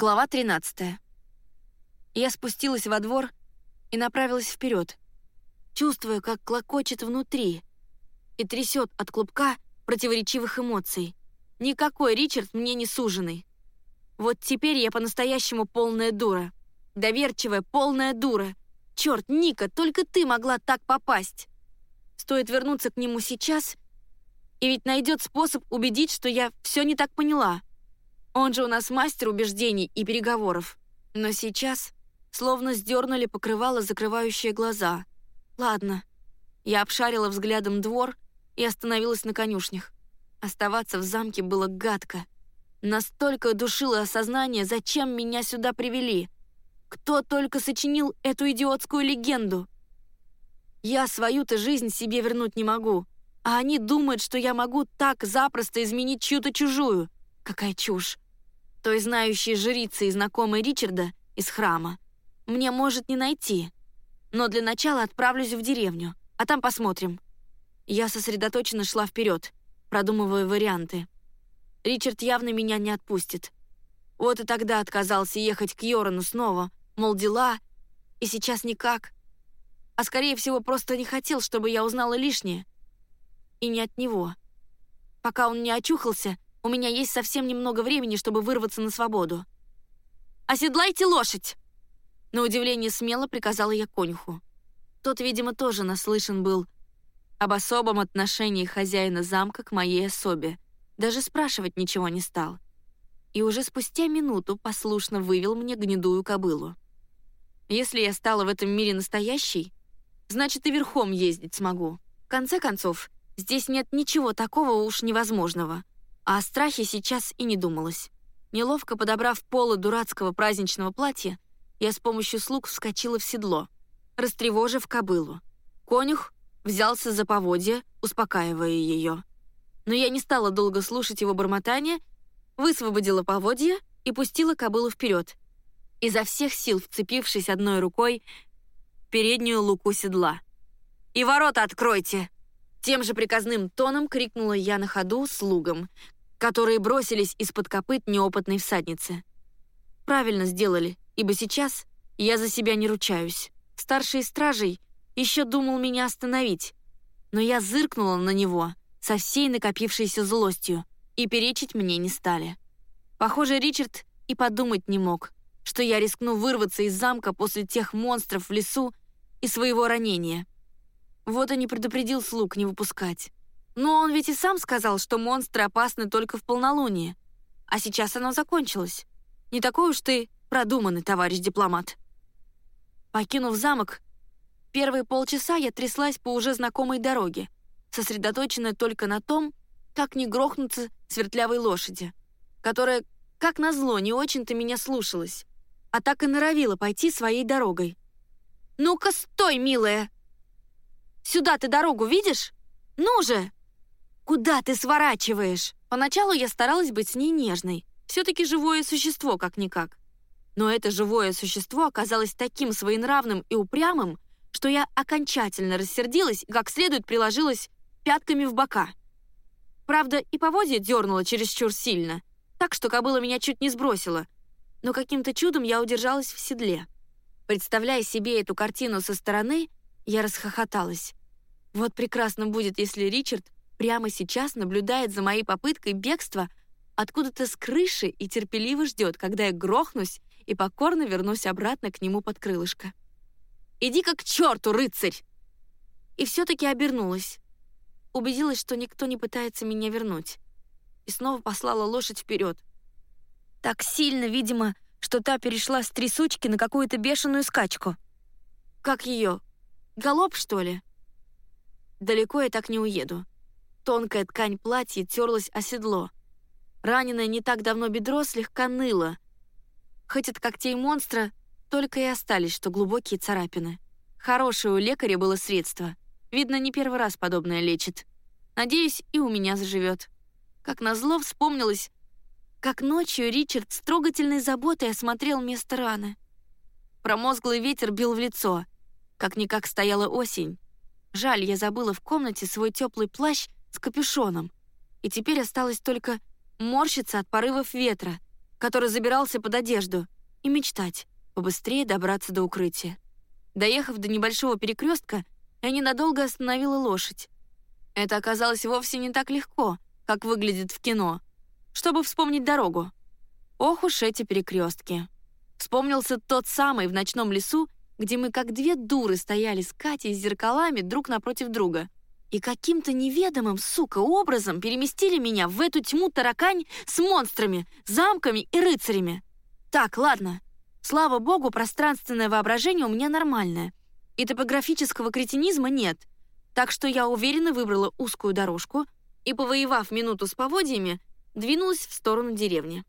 Глава 13. Я спустилась во двор и направилась вперед, чувствуя, как клокочет внутри и трясет от клубка противоречивых эмоций. Никакой Ричард мне не суженый. Вот теперь я по-настоящему полная дура. Доверчивая, полная дура. Черт, Ника, только ты могла так попасть. Стоит вернуться к нему сейчас, и ведь найдет способ убедить, что я все не так поняла. Он же у нас мастер убеждений и переговоров. Но сейчас словно сдернули покрывало, закрывающее глаза. Ладно. Я обшарила взглядом двор и остановилась на конюшнях. Оставаться в замке было гадко. Настолько душило осознание, зачем меня сюда привели. Кто только сочинил эту идиотскую легенду. Я свою-то жизнь себе вернуть не могу, а они думают, что я могу так запросто изменить чью-то чужую. Какая чушь той знающей жрицы и знакомой Ричарда из храма, мне может не найти. Но для начала отправлюсь в деревню, а там посмотрим. Я сосредоточенно шла вперед, продумывая варианты. Ричард явно меня не отпустит. Вот и тогда отказался ехать к Йорану снова, мол, дела, и сейчас никак. А скорее всего, просто не хотел, чтобы я узнала лишнее. И не от него. Пока он не очухался, у меня есть совсем немного времени, чтобы вырваться на свободу. «Оседлайте лошадь!» На удивление смело приказала я конюху. Тот, видимо, тоже наслышан был об особом отношении хозяина замка к моей особе. Даже спрашивать ничего не стал. И уже спустя минуту послушно вывел мне гнедую кобылу. Если я стала в этом мире настоящей, значит и верхом ездить смогу. В конце концов, здесь нет ничего такого уж невозможного — а о страхе сейчас и не думалось. Неловко подобрав полы дурацкого праздничного платья, я с помощью слуг вскочила в седло, растревожив кобылу. Конюх взялся за поводья, успокаивая ее. Но я не стала долго слушать его бормотание, высвободила поводья и пустила кобылу вперед, изо всех сил вцепившись одной рукой в переднюю луку седла. «И ворота откройте!» Тем же приказным тоном крикнула я на ходу слугам, которые бросились из-под копыт неопытной всадницы. Правильно сделали, ибо сейчас я за себя не ручаюсь. Старший стражей еще думал меня остановить, но я зыркнула на него со всей накопившейся злостью, и перечить мне не стали. Похоже, Ричард и подумать не мог, что я рискну вырваться из замка после тех монстров в лесу и своего ранения. Вот и не предупредил слуг не выпускать. Но он ведь и сам сказал, что монстры опасны только в полнолуние. А сейчас оно закончилось. Не такой уж ты продуманный, товарищ дипломат. Покинув замок, первые полчаса я тряслась по уже знакомой дороге, сосредоточенная только на том, как не грохнуться свертлявой лошади, которая, как назло, не очень-то меня слушалась, а так и норовила пойти своей дорогой. «Ну-ка, стой, милая! Сюда ты дорогу видишь? Ну же!» «Куда ты сворачиваешь?» Поначалу я старалась быть с ней нежной. Все-таки живое существо, как-никак. Но это живое существо оказалось таким своенравным и упрямым, что я окончательно рассердилась и как следует приложилась пятками в бока. Правда, и поводья дернула чересчур сильно, так что кобыла меня чуть не сбросила, но каким-то чудом я удержалась в седле. Представляя себе эту картину со стороны, я расхохоталась. Вот прекрасно будет, если Ричард прямо сейчас наблюдает за моей попыткой бегства откуда-то с крыши и терпеливо ждет, когда я грохнусь и покорно вернусь обратно к нему под крылышко. «Иди-ка к черту, рыцарь!» И все-таки обернулась. Убедилась, что никто не пытается меня вернуть. И снова послала лошадь вперед. Так сильно, видимо, что та перешла с трясучки на какую-то бешеную скачку. Как ее? Галоп, что ли? Далеко я так не уеду. Тонкая ткань платья терлась о седло. Раненое не так давно бедро слегка ныло. Хоть от когтей монстра только и остались, что глубокие царапины. Хорошее у лекаря было средство. Видно, не первый раз подобное лечит. Надеюсь, и у меня заживет. Как назло вспомнилось, как ночью Ричард с трогательной заботой осмотрел место раны. Промозглый ветер бил в лицо. Как-никак стояла осень. Жаль, я забыла в комнате свой теплый плащ с капюшоном, и теперь осталось только морщиться от порывов ветра который забирался под одежду, и мечтать побыстрее добраться до укрытия. Доехав до небольшого перекрестка, я ненадолго остановила лошадь. Это оказалось вовсе не так легко, как выглядит в кино, чтобы вспомнить дорогу. Ох уж эти перекрестки. Вспомнился тот самый в ночном лесу, где мы как две дуры стояли с Катей с зеркалами друг напротив друга. И каким-то неведомым, сука, образом переместили меня в эту тьму таракань с монстрами, замками и рыцарями. Так, ладно. Слава богу, пространственное воображение у меня нормальное. И топографического кретинизма нет. Так что я уверенно выбрала узкую дорожку и, повоевав минуту с поводьями, двинулась в сторону деревни.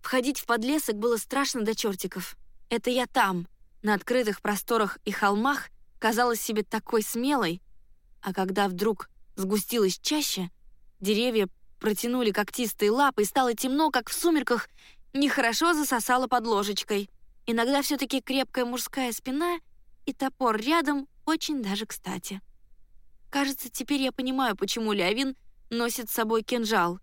Входить в подлесок было страшно до чертиков. Это я там, на открытых просторах и холмах, казалась себе такой смелой, а когда вдруг сгустилась чаще, деревья протянули когтистые лапы, и стало темно, как в сумерках, нехорошо засосало под ложечкой. Иногда все-таки крепкая мужская спина и топор рядом очень даже кстати. Кажется, теперь я понимаю, почему Лявин носит с собой кинжал.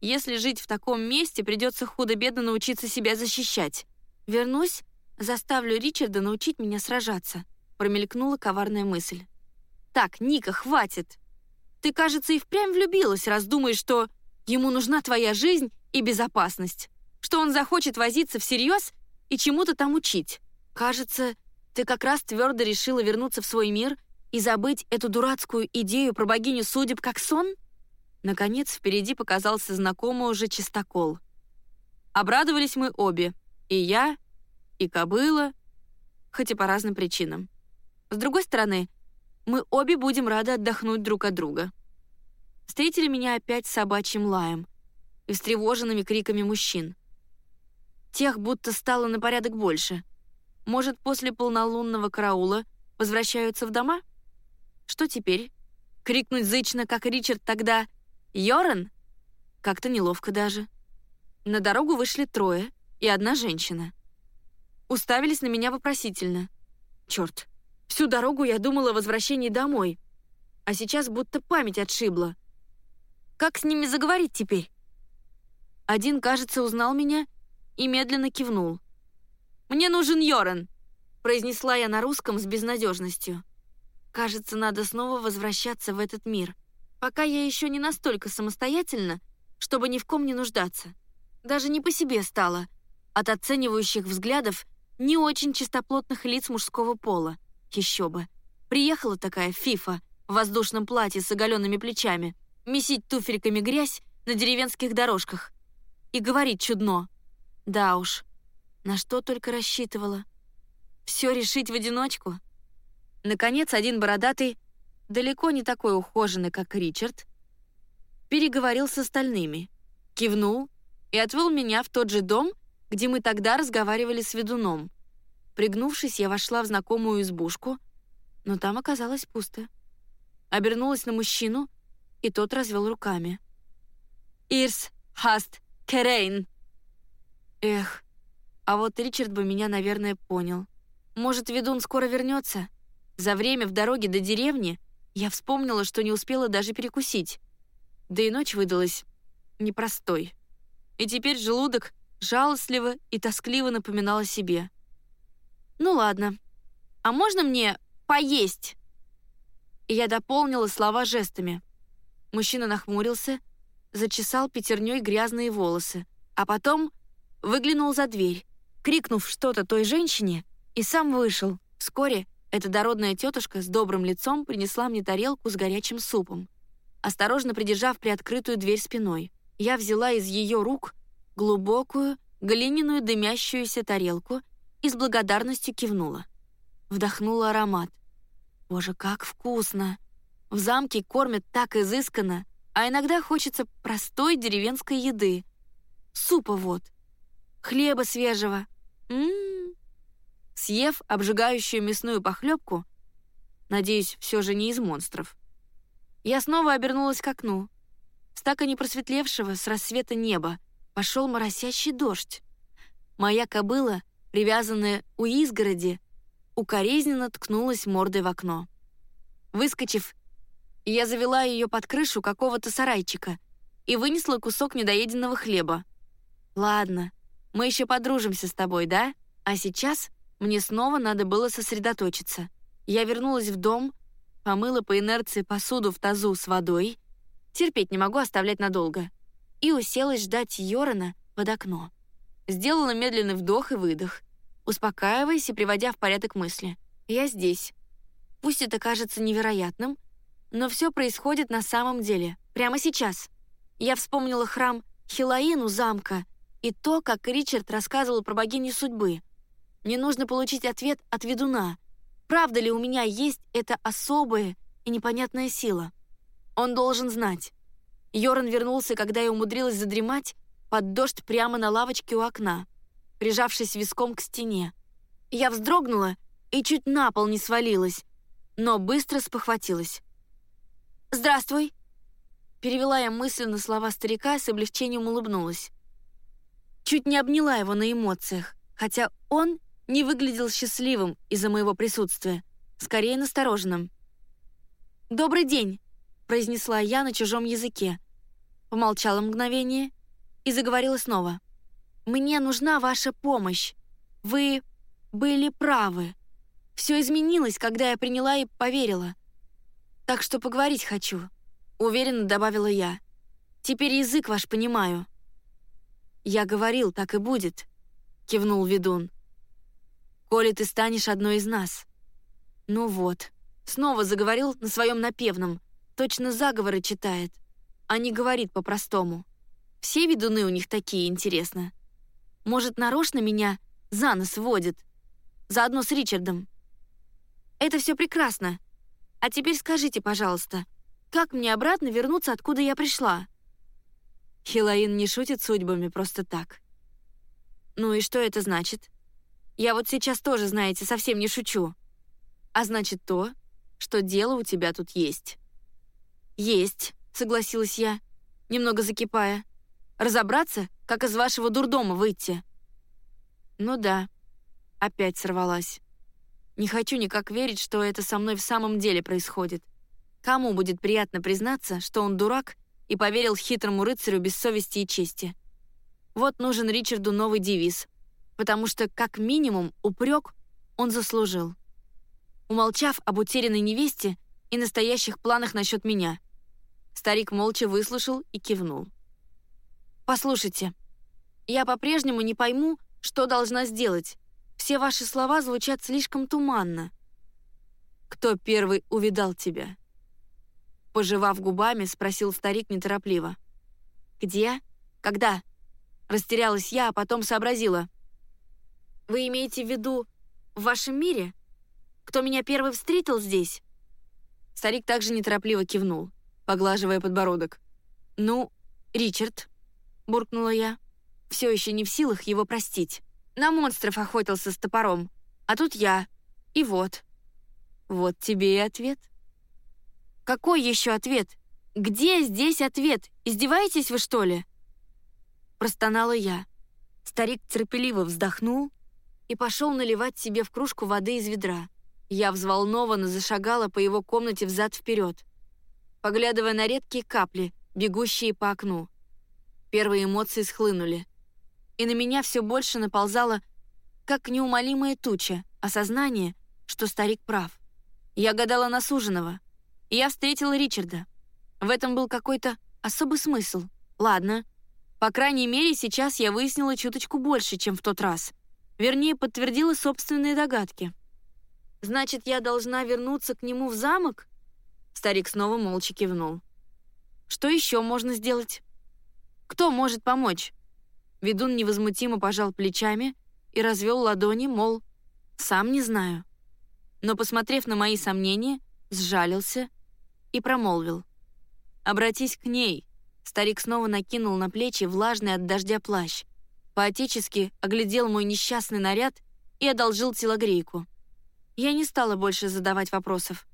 Если жить в таком месте, придется худо-бедно научиться себя защищать. Вернусь, заставлю Ричарда научить меня сражаться. Промелькнула коварная мысль. Так, Ника, хватит. Ты, кажется, и впрямь влюбилась, раз думаешь, что ему нужна твоя жизнь и безопасность, что он захочет возиться всерьез и чему-то там учить. Кажется, ты как раз твердо решила вернуться в свой мир и забыть эту дурацкую идею про богиню судеб как сон? Наконец, впереди показался знакомый уже чистокол. Обрадовались мы обе. И я, и кобыла, хоть и по разным причинам. С другой стороны, мы обе будем рады отдохнуть друг от друга. Встретили меня опять собачьим лаем и встревоженными криками мужчин. Тех будто стало на порядок больше. Может, после полнолунного караула возвращаются в дома? Что теперь? Крикнуть зычно, как Ричард тогда «Йоран?» Как-то неловко даже. На дорогу вышли трое и одна женщина. Уставились на меня вопросительно. Черт, всю дорогу я думала о возвращении домой, а сейчас будто память отшибла. Как с ними заговорить теперь? Один, кажется, узнал меня и медленно кивнул. «Мне нужен Йоран», — произнесла я на русском с безнадежностью. «Кажется, надо снова возвращаться в этот мир». Пока я еще не настолько самостоятельна, чтобы ни в ком не нуждаться. Даже не по себе стало. От оценивающих взглядов не очень чистоплотных лиц мужского пола. Еще бы. Приехала такая фифа в воздушном платье с оголенными плечами, месить туфельками грязь на деревенских дорожках. И говорит чудно. Да уж, на что только рассчитывала. Все решить в одиночку. Наконец, один бородатый далеко не такой ухоженный, как Ричард, переговорил с остальными, кивнул и отвел меня в тот же дом, где мы тогда разговаривали с ведуном. Пригнувшись, я вошла в знакомую избушку, но там оказалось пусто. Обернулась на мужчину, и тот развел руками. «Ирс, хаст, керейн!» Эх, а вот Ричард бы меня, наверное, понял. Может, ведун скоро вернется? За время в дороге до деревни я вспомнила, что не успела даже перекусить. Да и ночь выдалась непростой. И теперь желудок жалостливо и тоскливо напоминал о себе. «Ну ладно. А можно мне поесть?» И я дополнила слова жестами. Мужчина нахмурился, зачесал пятерней грязные волосы, а потом выглянул за дверь, крикнув что-то той женщине, и сам вышел. Вскоре эта дородная тетушка с добрым лицом принесла мне тарелку с горячим супом. Осторожно придержав приоткрытую дверь спиной, я взяла из ее рук глубокую, глиняную дымящуюся тарелку и с благодарностью кивнула. Вдохнула аромат. Боже, как вкусно! В замке кормят так изысканно, а иногда хочется простой деревенской еды. Супа вот. Хлеба свежего. Ммм, съев обжигающую мясную похлебку, надеюсь, все же не из монстров, я снова обернулась к окну. С так и не просветлевшего с рассвета неба пошел моросящий дождь. Моя кобыла, привязанная у изгороди, укоризненно ткнулась мордой в окно. Выскочив, я завела ее под крышу какого-то сарайчика и вынесла кусок недоеденного хлеба. Ладно, мы еще подружимся с тобой, да? А сейчас мне снова надо было сосредоточиться. Я вернулась в дом, помыла по инерции посуду в тазу с водой, терпеть не могу оставлять надолго, и уселась ждать Йорана под окно. Сделала медленный вдох и выдох, успокаиваясь и приводя в порядок мысли. Я здесь. Пусть это кажется невероятным, но все происходит на самом деле, прямо сейчас. Я вспомнила храм Хилаину замка и то, как Ричард рассказывал про богиню судьбы. Мне нужно получить ответ от ведуна. Правда ли у меня есть эта особая и непонятная сила? Он должен знать. Йоран вернулся, когда я умудрилась задремать под дождь прямо на лавочке у окна, прижавшись виском к стене. Я вздрогнула и чуть на пол не свалилась, но быстро спохватилась. «Здравствуй!» Перевела я мысленно слова старика и с облегчением улыбнулась. Чуть не обняла его на эмоциях, хотя он не выглядел счастливым из-за моего присутствия, скорее настороженным. «Добрый день!» — произнесла я на чужом языке. Помолчала мгновение и заговорила снова. «Мне нужна ваша помощь. Вы были правы. Все изменилось, когда я приняла и поверила. Так что поговорить хочу», — уверенно добавила я. «Теперь язык ваш понимаю». «Я говорил, так и будет», — кивнул ведун. «Коли ты станешь одной из нас». «Ну вот», — снова заговорил на своем напевном, точно заговоры читает, а не говорит по-простому. Все ведуны у них такие, интересно. Может, нарочно меня за нос водит, заодно с Ричардом. Это все прекрасно, а теперь скажите, пожалуйста, как мне обратно вернуться, откуда я пришла?» Хилаин не шутит судьбами просто так. «Ну и что это значит? Я вот сейчас тоже, знаете, совсем не шучу. А значит то, что дело у тебя тут есть». «Есть», — согласилась я, немного закипая. «Разобраться, как из вашего дурдома выйти?» «Ну да», — опять сорвалась. Не хочу никак верить, что это со мной в самом деле происходит. Кому будет приятно признаться, что он дурак и поверил хитрому рыцарю без совести и чести? Вот нужен Ричарду новый девиз, потому что, как минимум, упрек он заслужил. Умолчав об утерянной невесте и настоящих планах насчет меня, старик молча выслушал и кивнул. «Послушайте, я по-прежнему не пойму, что должна сделать, все ваши слова звучат слишком туманно. Кто первый увидал тебя? Пожевав губами, спросил старик неторопливо. Где? Когда? Растерялась я, а потом сообразила. Вы имеете в виду в вашем мире? Кто меня первый встретил здесь? Старик также неторопливо кивнул, поглаживая подбородок. «Ну, Ричард», — буркнула я, все еще не в силах его простить. На монстров охотился с топором. А тут я. И вот. Вот тебе и ответ. Какой еще ответ? Где здесь ответ? Издеваетесь вы, что ли? Простонала я. Старик терпеливо вздохнул и пошел наливать себе в кружку воды из ведра. Я взволнованно зашагала по его комнате взад-вперед, поглядывая на редкие капли, бегущие по окну. Первые эмоции схлынули и на меня все больше наползало, как неумолимая туча, осознание, что старик прав. Я гадала на суженого. Я встретила Ричарда. В этом был какой-то особый смысл. Ладно. По крайней мере, сейчас я выяснила чуточку больше, чем в тот раз. Вернее, подтвердила собственные догадки. «Значит, я должна вернуться к нему в замок?» Старик снова молча кивнул. «Что еще можно сделать? Кто может помочь?» Ведун невозмутимо пожал плечами и развел ладони, мол, сам не знаю. Но, посмотрев на мои сомнения, сжалился и промолвил. «Обратись к ней». Старик снова накинул на плечи влажный от дождя плащ, поотечески оглядел мой несчастный наряд и одолжил телогрейку. Я не стала больше задавать вопросов.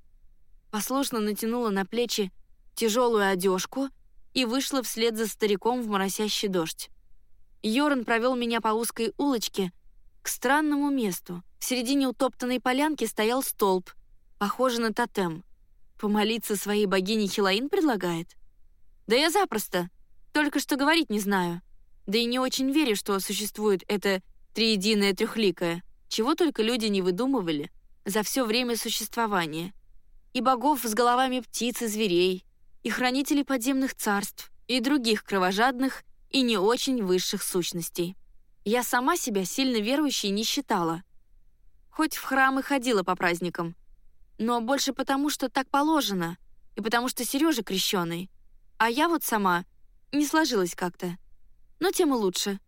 Послушно натянула на плечи тяжелую одежку и вышла вслед за стариком в моросящий дождь. Йоран провел меня по узкой улочке к странному месту. В середине утоптанной полянки стоял столб, похожий на тотем. Помолиться своей богине Хилаин предлагает? Да я запросто, только что говорить не знаю. Да и не очень верю, что существует это триединое трехликое, чего только люди не выдумывали за все время существования. И богов с головами птиц и зверей, и хранителей подземных царств, и других кровожадных и не очень высших сущностей. Я сама себя сильно верующей не считала. Хоть в храмы ходила по праздникам. Но больше потому, что так положено, и потому что Сережа крещеный. А я вот сама не сложилась как-то. Но тем и лучше.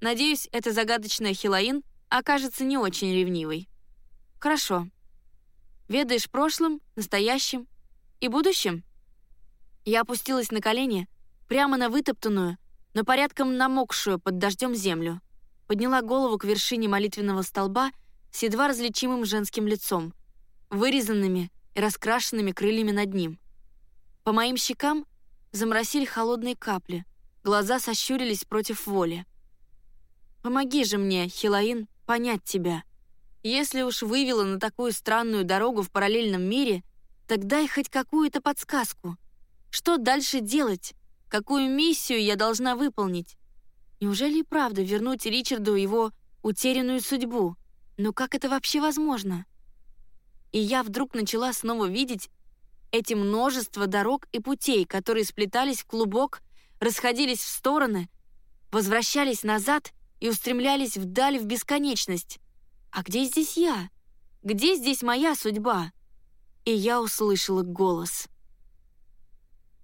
Надеюсь, эта загадочная Хилаин окажется не очень ревнивой. Хорошо. Ведаешь прошлым, настоящим и будущим? Я опустилась на колени, прямо на вытоптанную, но порядком намокшую под дождем землю. Подняла голову к вершине молитвенного столба с едва различимым женским лицом, вырезанными и раскрашенными крыльями над ним. По моим щекам заморосили холодные капли, глаза сощурились против воли. «Помоги же мне, Хилаин, понять тебя. Если уж вывела на такую странную дорогу в параллельном мире, так дай хоть какую-то подсказку. Что дальше делать? Какую миссию я должна выполнить? Неужели и правда вернуть Ричарду его утерянную судьбу? Но как это вообще возможно? И я вдруг начала снова видеть эти множество дорог и путей, которые сплетались в клубок, расходились в стороны, возвращались назад и устремлялись вдаль в бесконечность. А где здесь я? Где здесь моя судьба? И я услышала голос.